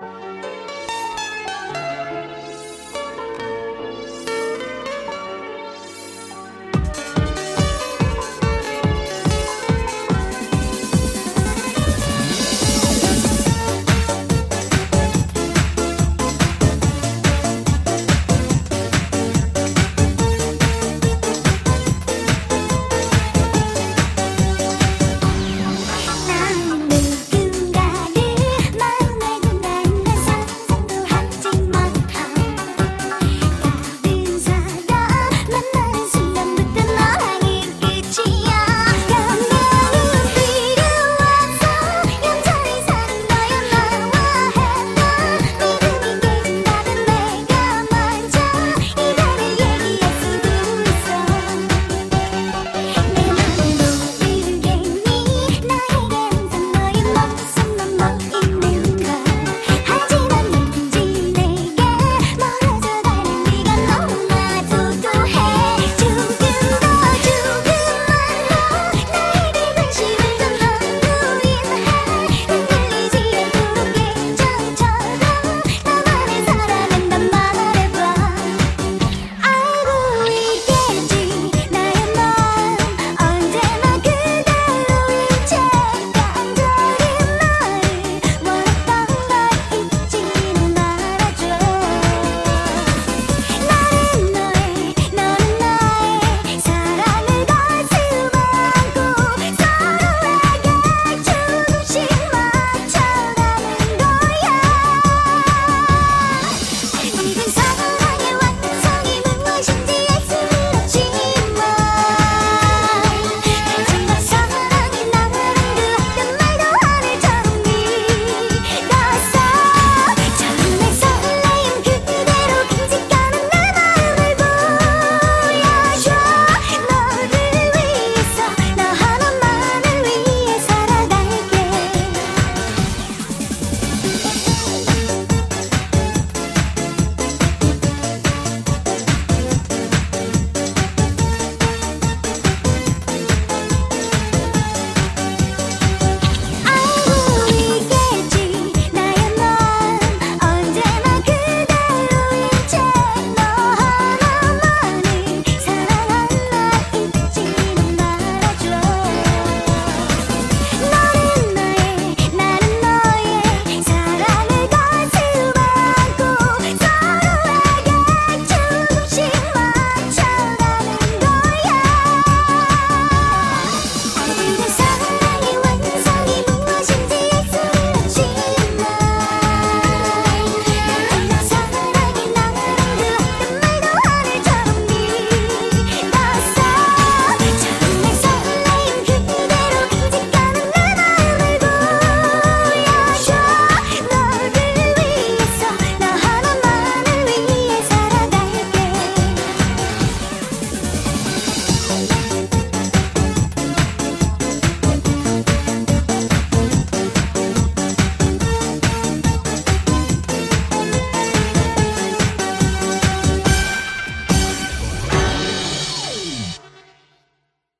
Bye.